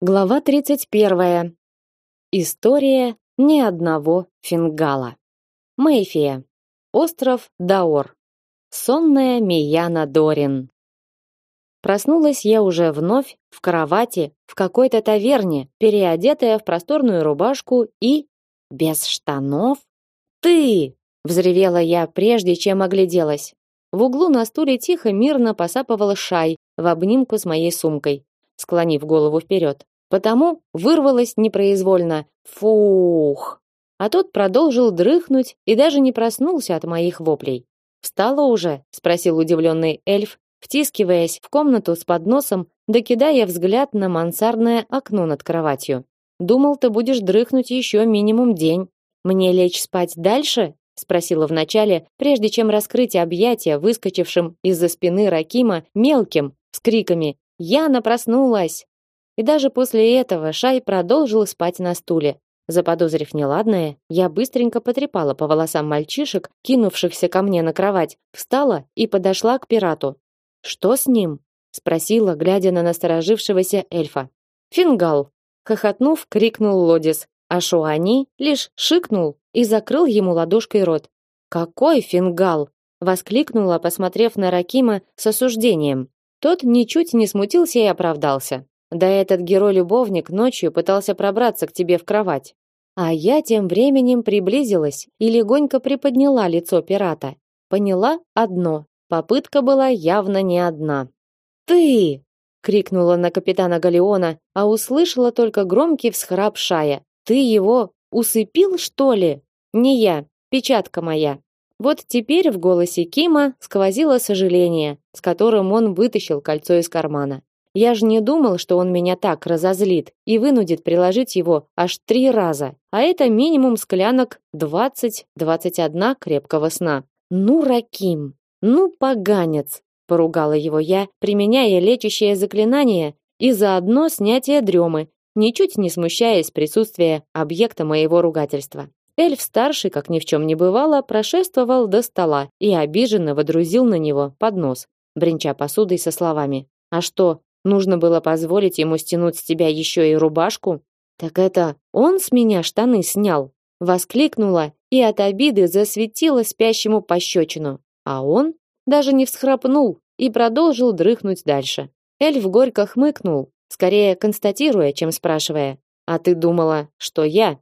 Глава 31. История ни одного фингала. Мэйфия. Остров Даор. Сонная Мияна Дорин. Проснулась я уже вновь в кровати в какой-то таверне, переодетая в просторную рубашку и без штанов. Ты, взревела я прежде, чем огляделась. В углу на стуле тихо мирно посапывал Шай в обнимку с моей сумкой склонив голову вперед. Потому вырвалось непроизвольно «фух». А тот продолжил дрыхнуть и даже не проснулся от моих воплей. «Встала уже?» — спросил удивленный эльф, втискиваясь в комнату с подносом, докидая взгляд на мансардное окно над кроватью. «Думал, ты будешь дрыхнуть еще минимум день. Мне лечь спать дальше?» — спросила вначале, прежде чем раскрыть объятия выскочившим из-за спины Ракима мелким, с криками Яна проснулась. И даже после этого Шай продолжил спать на стуле. Заподозрив неладное, я быстренько потрепала по волосам мальчишек, кинувшихся ко мне на кровать, встала и подошла к пирату. Что с ним? спросила, глядя на насторожившегося эльфа. Фингал, хохотнув, крикнул Лодис, а Шуани лишь шикнул и закрыл ему ладошкой рот. Какой фингал? воскликнула, посмотрев на Ракима с осуждением. Тот ничуть не смутился и оправдался. Да этот герой-любовник ночью пытался пробраться к тебе в кровать. А я тем временем приблизилась и легонько приподняла лицо пирата. Поняла одно: попытка была явно не одна. Ты! крикнула на капитана Галеона, а услышала только громкий всхрап Шая. Ты его усыпил, что ли? Не я, печатка моя. Вот теперь в голосе Кима сквозило сожаление, с которым он вытащил кольцо из кармана. Я же не думал, что он меня так разозлит и вынудит приложить его аж три раза. А это минимум склянок 20-21 крепкого сна. Ну, Раким, ну, поганец, поругала его я, применяя лечащее заклинание и заодно снятие дремы, ничуть не смущаясь присутствия объекта моего ругательства. Эльф старший, как ни в чем не бывало, прошествовал до стола и обиженно водрузил на него поднос, бренча посудой со словами: "А что, нужно было позволить ему стянуть с тебя еще и рубашку? Так это он с меня штаны снял?" воскликнула и от обиды засветила спящему пощечину. А он даже не всхрапнул и продолжил дрыхнуть дальше. Эльф горько хмыкнул, скорее констатируя, чем спрашивая: "А ты думала, что я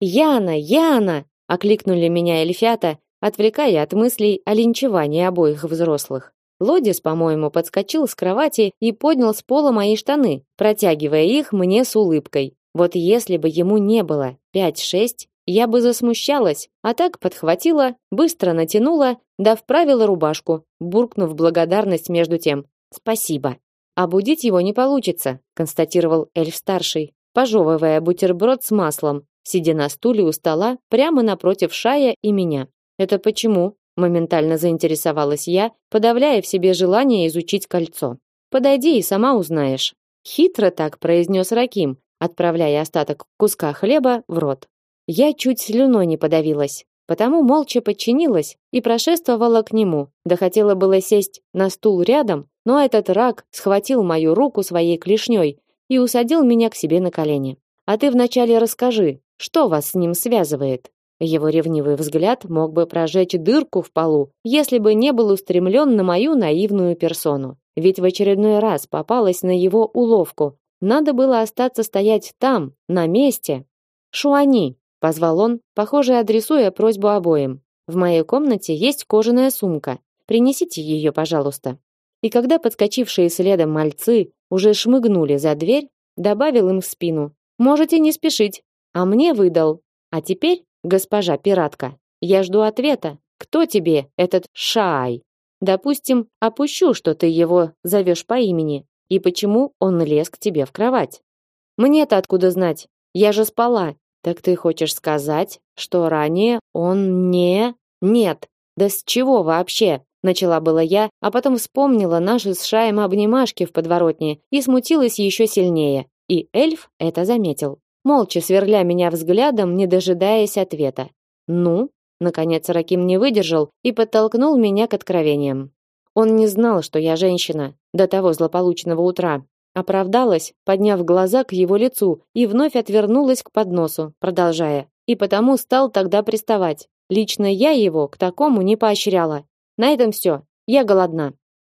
Яна, Яна, окликнули меня эльфята, отвлекая от мыслей о линчевании обоих взрослых. Лодис, по-моему, подскочил с кровати и поднял с пола мои штаны, протягивая их мне с улыбкой. Вот если бы ему не было пять-шесть, я бы засмущалась, а так подхватила, быстро натянула, да вправила рубашку, буркнув благодарность между тем. Спасибо. А будить его не получится, констатировал эльф старший, пожевывая бутерброд с маслом, сидя на стуле у стола прямо напротив Шая и меня. Это почему? моментально заинтересовалась я, подавляя в себе желание изучить кольцо. Подойди и сама узнаешь. Хитро так произнес Раким, отправляя остаток куска хлеба в рот. Я чуть слюной не подавилась, потому молча подчинилась и прошествовала к нему. Да хотела было сесть на стул рядом, но этот рак схватил мою руку своей клешней и усадил меня к себе на колени. А ты вначале расскажи, что вас с ним связывает? Его ревнивый взгляд мог бы прожечь дырку в полу, если бы не был устремлен на мою наивную персону. Ведь в очередной раз попалась на его уловку. Надо было остаться стоять там, на месте. Шуани, позвал он, похоже, адресуя просьбу обоим. В моей комнате есть кожаная сумка. Принесите ее, пожалуйста. И когда подскочившие следом мальцы уже шмыгнули за дверь, добавил им в спину: "Можете не спешить. А мне выдал. А теперь, госпожа пиратка, я жду ответа. Кто тебе этот Шай? Допустим, опущу, что ты его зовешь по имени, и почему он лез к тебе в кровать. Мне-то откуда знать? Я же спала. Так ты хочешь сказать, что ранее он не Нет. Да с чего вообще? начала была я, а потом вспомнила наши с Шаем обнимашки в подворотне и смутилась еще сильнее. И эльф это заметил молча сверля меня взглядом, не дожидаясь ответа. Ну, наконец Раким не выдержал и подтолкнул меня к откровениям. Он не знал, что я женщина до того злополучного утра. Оправдалась, подняв глаза к его лицу, и вновь отвернулась к подносу, продолжая: "И потому стал тогда приставать. Лично я его к такому не поощряла. На этом все. Я голодна.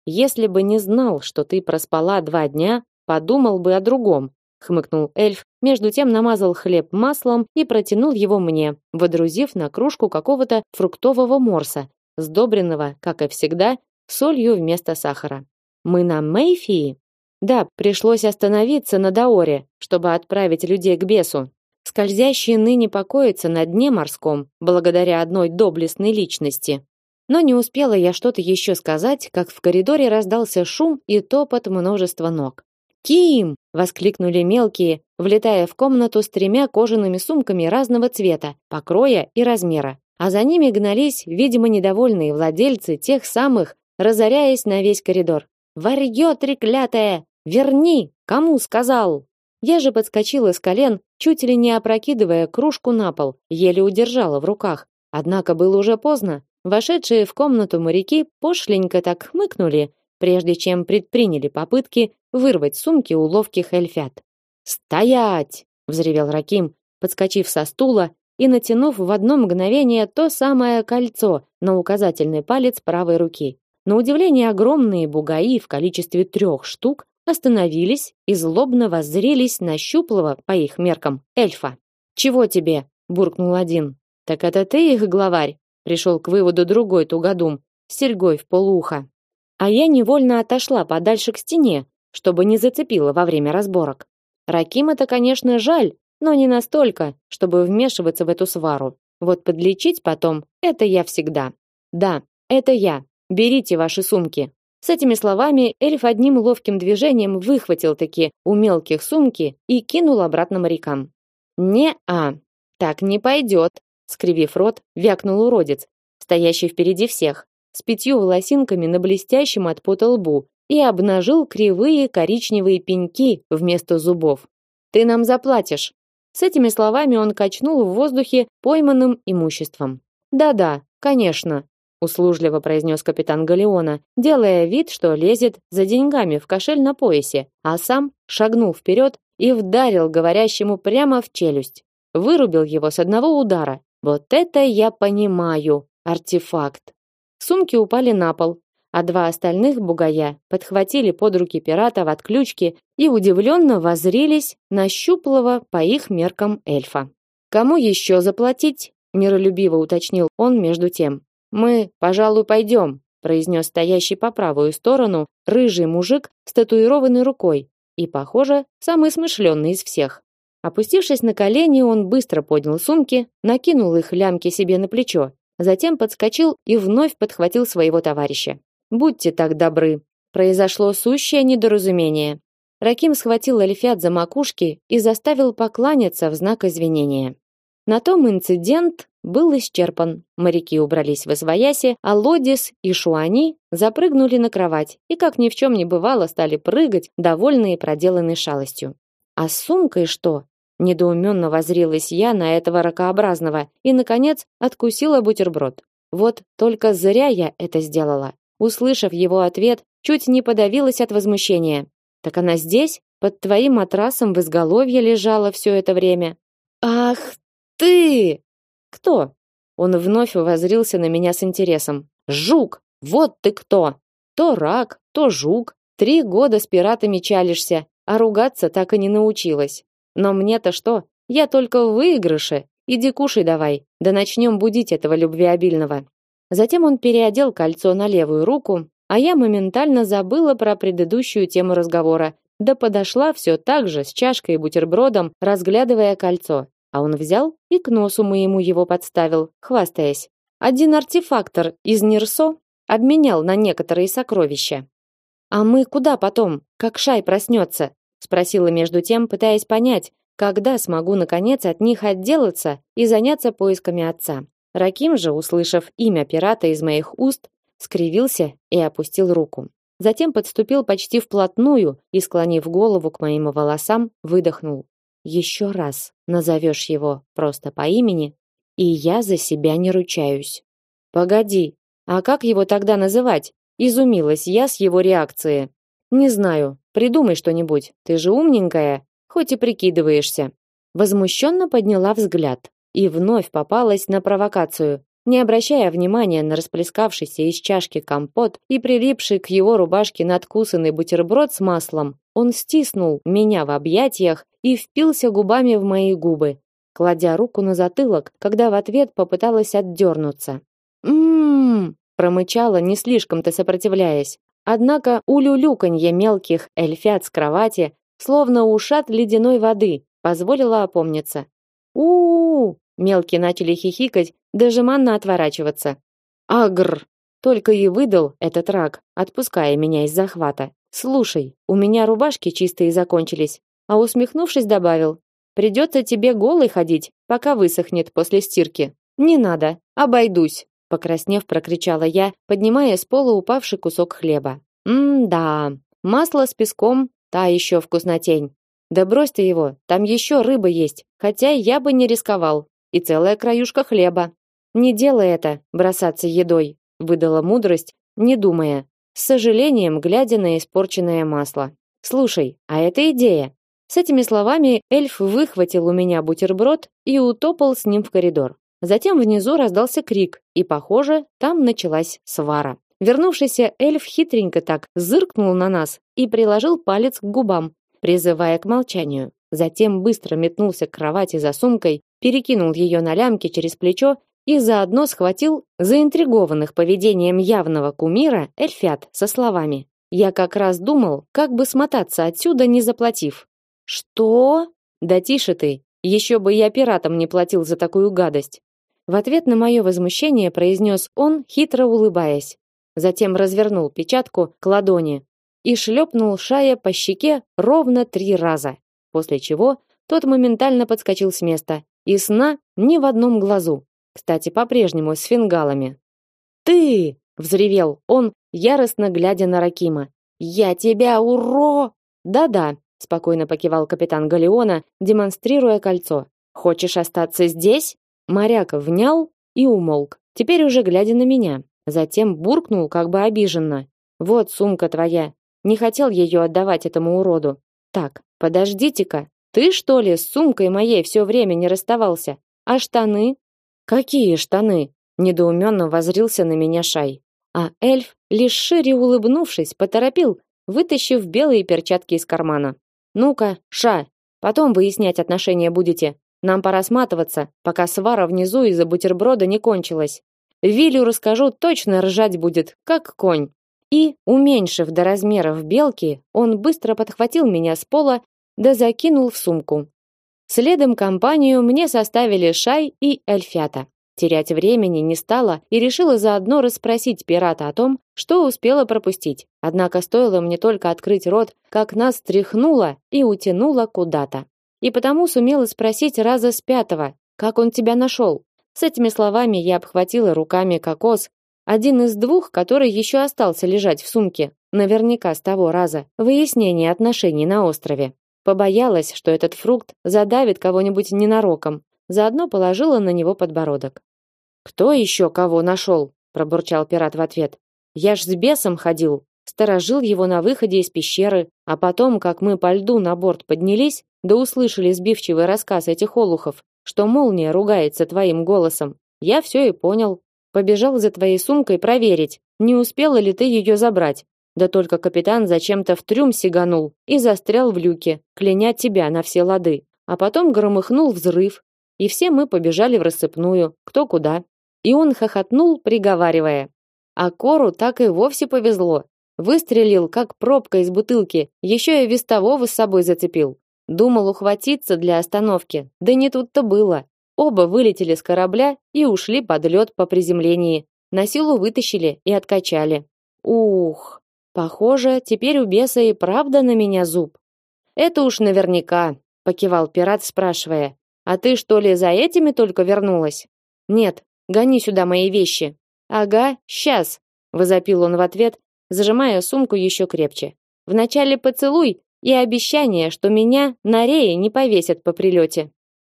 Если бы не знал, что ты проспала два дня, подумал бы о другом, хмыкнул эльф, между тем намазал хлеб маслом и протянул его мне, водрузив на кружку какого-то фруктового морса, сдобренного, как и всегда, солью вместо сахара. Мы на Мейфии? Да, пришлось остановиться на Даоре, чтобы отправить людей к бесу. Скользящие ныне покоятся на дне морском, благодаря одной доблестной личности. Но не успела я что-то еще сказать, как в коридоре раздался шум и топот множества ног. «Ким!» — воскликнули мелкие, влетая в комнату с тремя кожаными сумками разного цвета, покроя и размера. А за ними гнались, видимо, недовольные владельцы тех самых, разоряясь на весь коридор. «Варьё треклятое! Верни! Кому сказал?» Я же подскочила с колен, чуть ли не опрокидывая кружку на пол, еле удержала в руках. Однако было уже поздно. Вошедшие в комнату моряки пошленько так хмыкнули, прежде чем предприняли попытки вырвать сумки у ловких эльфят. «Стоять!» — взревел Раким, подскочив со стула и натянув в одно мгновение то самое кольцо на указательный палец правой руки. На удивление огромные бугаи в количестве трех штук остановились и злобно воззрелись на щуплого, по их меркам, эльфа. «Чего тебе?» – буркнул один. «Так это ты их главарь?» – пришел к выводу другой тугодум, с серьгой в полуха. А я невольно отошла подальше к стене, чтобы не зацепило во время разборок. Ракима-то, конечно, жаль, но не настолько, чтобы вмешиваться в эту свару. Вот подлечить потом – это я всегда. Да, это я. Берите ваши сумки. С этими словами эльф одним ловким движением выхватил такие у мелких сумки и кинул обратно морякам. «Не-а, так не пойдет», — скривив рот, вякнул уродец, стоящий впереди всех, с пятью волосинками на блестящем от пота лбу, и обнажил кривые коричневые пеньки вместо зубов. «Ты нам заплатишь». С этими словами он качнул в воздухе пойманным имуществом. «Да-да, конечно, услужливо произнес капитан Галеона, делая вид, что лезет за деньгами в кошель на поясе, а сам шагнул вперед и вдарил говорящему прямо в челюсть. Вырубил его с одного удара. Вот это я понимаю, артефакт. Сумки упали на пол, а два остальных бугая подхватили под руки пирата в отключке и удивленно воззрелись на щуплого по их меркам эльфа. Кому еще заплатить? миролюбиво уточнил он между тем. Мы, пожалуй, пойдем, произнес стоящий по правую сторону рыжий мужик с татуированной рукой и, похоже, самый смышленый из всех. Опустившись на колени, он быстро поднял сумки, накинул их лямки себе на плечо, затем подскочил и вновь подхватил своего товарища. Будьте так добры. Произошло сущее недоразумение. Раким схватил Альфят за макушки и заставил покланяться в знак извинения. На том инцидент был исчерпан. Моряки убрались в освояси, а Лодис и Шуани запрыгнули на кровать и, как ни в чем не бывало, стали прыгать, довольные проделанной шалостью. А с сумкой что? Недоуменно возрилась я на этого ракообразного и, наконец, откусила бутерброд. Вот только зря я это сделала. Услышав его ответ, чуть не подавилась от возмущения. Так она здесь, под твоим матрасом в изголовье лежала все это время. Ах ты! Кто? Он вновь воззрился на меня с интересом. Жук, вот ты кто! То рак, то жук. Три года с пиратами чалишься, а ругаться так и не научилась. Но мне-то что? Я только в выигрыше. Иди кушай давай, да начнем будить этого любвеобильного. Затем он переодел кольцо на левую руку, а я моментально забыла про предыдущую тему разговора, да подошла все так же с чашкой и бутербродом, разглядывая кольцо. А он взял и к носу моему его подставил, хвастаясь. Один артефактор из Нирсо обменял на некоторые сокровища. А мы куда потом, как Шай проснется? Спросила между тем, пытаясь понять, когда смогу наконец от них отделаться и заняться поисками отца. Раким же, услышав имя пирата из моих уст, скривился и опустил руку. Затем подступил почти вплотную и, склонив голову к моим волосам, выдохнул: еще раз назовешь его просто по имени, и я за себя не ручаюсь. Погоди, а как его тогда называть? Изумилась я с его реакции. Не знаю, придумай что-нибудь. Ты же умненькая, хоть и прикидываешься. Возмущенно подняла взгляд и вновь попалась на провокацию. Не обращая внимания на расплескавшийся из чашки компот и прилипший к его рубашке надкусанный бутерброд с маслом, он стиснул меня в объятиях и впился губами в мои губы, кладя руку на затылок, когда в ответ попыталась отдернуться. «М-м-м!» промычала, не слишком-то сопротивляясь. Однако улюлюканье мелких эльфят с кровати, словно ушат ледяной воды, позволило опомниться. у у Мелкие начали хихикать, даже манно отворачиваться. «Агр!» Только и выдал этот рак, отпуская меня из захвата. «Слушай, у меня рубашки чистые закончились». А усмехнувшись, добавил. «Придется тебе голый ходить, пока высохнет после стирки». «Не надо, обойдусь», покраснев, прокричала я, поднимая с пола упавший кусок хлеба. М-да. Масло с песком та еще вкуснотень. Да брось ты его, там еще рыба есть, хотя я бы не рисковал. И целая краюшка хлеба. Не делай это, бросаться едой, выдала мудрость, не думая, с сожалением глядя на испорченное масло. Слушай, а это идея. С этими словами эльф выхватил у меня бутерброд и утопал с ним в коридор. Затем внизу раздался крик, и, похоже, там началась свара. Вернувшийся эльф хитренько так зыркнул на нас и приложил палец к губам, призывая к молчанию. Затем быстро метнулся к кровати за сумкой, перекинул ее на лямки через плечо и заодно схватил заинтригованных поведением явного кумира эльфят со словами: "Я как раз думал, как бы смотаться отсюда, не заплатив". "Что? Да тише ты, еще бы я пиратам не платил за такую гадость". В ответ на мое возмущение произнес он, хитро улыбаясь. Затем развернул печатку к ладони и шлепнул Шая по щеке ровно три раза, после чего тот моментально подскочил с места, и сна ни в одном глазу. Кстати, по-прежнему с фингалами. «Ты!» — взревел он, яростно глядя на Ракима. «Я тебя уро!» «Да-да», — спокойно покивал капитан Галеона, демонстрируя кольцо. «Хочешь остаться здесь?» Моряк внял и умолк, теперь уже глядя на меня. Затем буркнул, как бы обиженно. «Вот сумка твоя. Не хотел ее отдавать этому уроду. Так, подождите-ка. Ты, что ли, с сумкой моей все время не расставался? А штаны?» «Какие штаны?» Недоуменно возрился на меня Шай. А эльф, лишь шире улыбнувшись, поторопил, вытащив белые перчатки из кармана. «Ну-ка, Ша, потом выяснять отношения будете. Нам пора сматываться, пока свара внизу из-за бутерброда не кончилась. Вилю расскажу, точно ржать будет, как конь. И, уменьшив до размеров белки, он быстро подхватил меня с пола да закинул в сумку. Следом компанию мне составили Шай и Эльфята. Терять времени не стала и решила заодно расспросить пирата о том, что успела пропустить. Однако стоило мне только открыть рот, как нас тряхнуло и утянуло куда-то и потому сумела спросить раза с пятого, как он тебя нашел. С этими словами я обхватила руками кокос, один из двух, который еще остался лежать в сумке, наверняка с того раза, выяснения отношений на острове. Побоялась, что этот фрукт задавит кого-нибудь ненароком, заодно положила на него подбородок. «Кто еще кого нашел?» – пробурчал пират в ответ. «Я ж с бесом ходил, сторожил его на выходе из пещеры, а потом, как мы по льду на борт поднялись, да услышали сбивчивый рассказ этих олухов, что молния ругается твоим голосом. Я все и понял. Побежал за твоей сумкой проверить, не успела ли ты ее забрать. Да только капитан зачем-то в трюм сиганул и застрял в люке, кляня тебя на все лады. А потом громыхнул взрыв, и все мы побежали в рассыпную, кто куда. И он хохотнул, приговаривая: "А Кору так и вовсе повезло. Выстрелил как пробка из бутылки, еще и вестового с собой зацепил. Думал ухватиться для остановки, да не тут-то было. Оба вылетели с корабля и ушли под лед по приземлении. На силу вытащили и откачали. Ух, похоже, теперь у беса и правда на меня зуб. Это уж наверняка, покивал пират, спрашивая: "А ты что ли за этими только вернулась?" "Нет, гони сюда мои вещи". "Ага, сейчас", возопил он в ответ, зажимая сумку еще крепче. "Вначале поцелуй, и обещание, что меня на рее не повесят по прилете.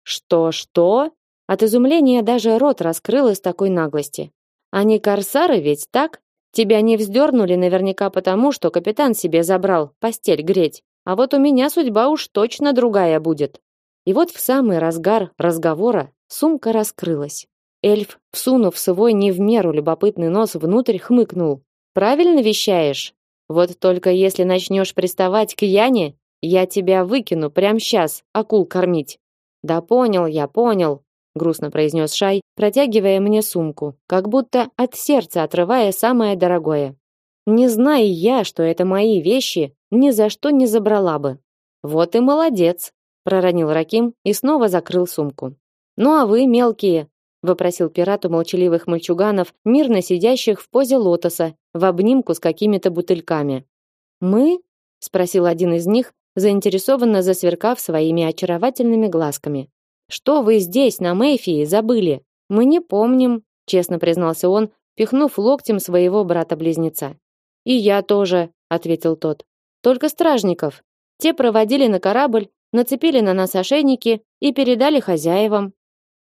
Что, что? От изумления даже рот раскрыл из такой наглости. Они корсары ведь, так? Тебя не вздернули наверняка потому, что капитан себе забрал постель греть. А вот у меня судьба уж точно другая будет. И вот в самый разгар разговора сумка раскрылась. Эльф, всунув свой не в меру любопытный нос внутрь, хмыкнул. Правильно вещаешь? Вот только если начнешь приставать к Яне, я тебя выкину прямо сейчас, акул кормить. Да понял я, понял, грустно произнес Шай, протягивая мне сумку, как будто от сердца отрывая самое дорогое. Не зная я, что это мои вещи, ни за что не забрала бы. Вот и молодец, проронил Раким и снова закрыл сумку. Ну а вы, мелкие, вопросил пират у молчаливых мальчуганов, мирно сидящих в позе лотоса, в обнимку с какими-то бутыльками. Мы? спросил один из них, заинтересованно засверкав своими очаровательными глазками. Что вы здесь на Мэйфии забыли? Мы не помним, честно признался он, пихнув локтем своего брата-близнеца. И я тоже, ответил тот. Только стражников. Те проводили на корабль, нацепили на нас ошейники и передали хозяевам.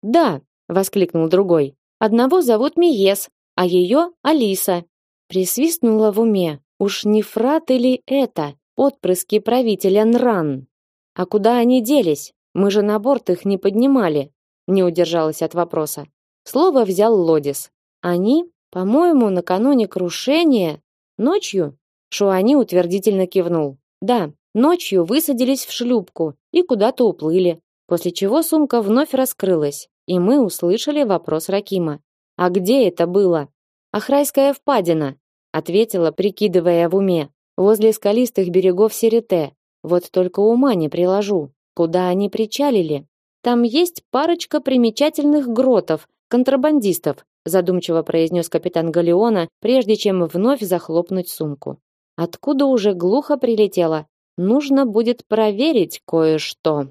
Да, воскликнул другой. Одного зовут Миес, а ее Алиса. Присвистнула в уме. Уж не фрат или это? Отпрыски правителя Нран. А куда они делись? Мы же на борт их не поднимали. Не удержалась от вопроса. Слово взял Лодис. Они, по-моему, накануне крушения ночью. Шуани утвердительно кивнул. Да, ночью высадились в шлюпку и куда-то уплыли. После чего сумка вновь раскрылась, и мы услышали вопрос Ракима. А где это было? Ахрайская впадина, ответила, прикидывая в уме возле скалистых берегов Серете. Вот только ума не приложу, куда они причалили. Там есть парочка примечательных гротов, контрабандистов, задумчиво произнес капитан Галеона, прежде чем вновь захлопнуть сумку. Откуда уже глухо прилетело? Нужно будет проверить кое-что.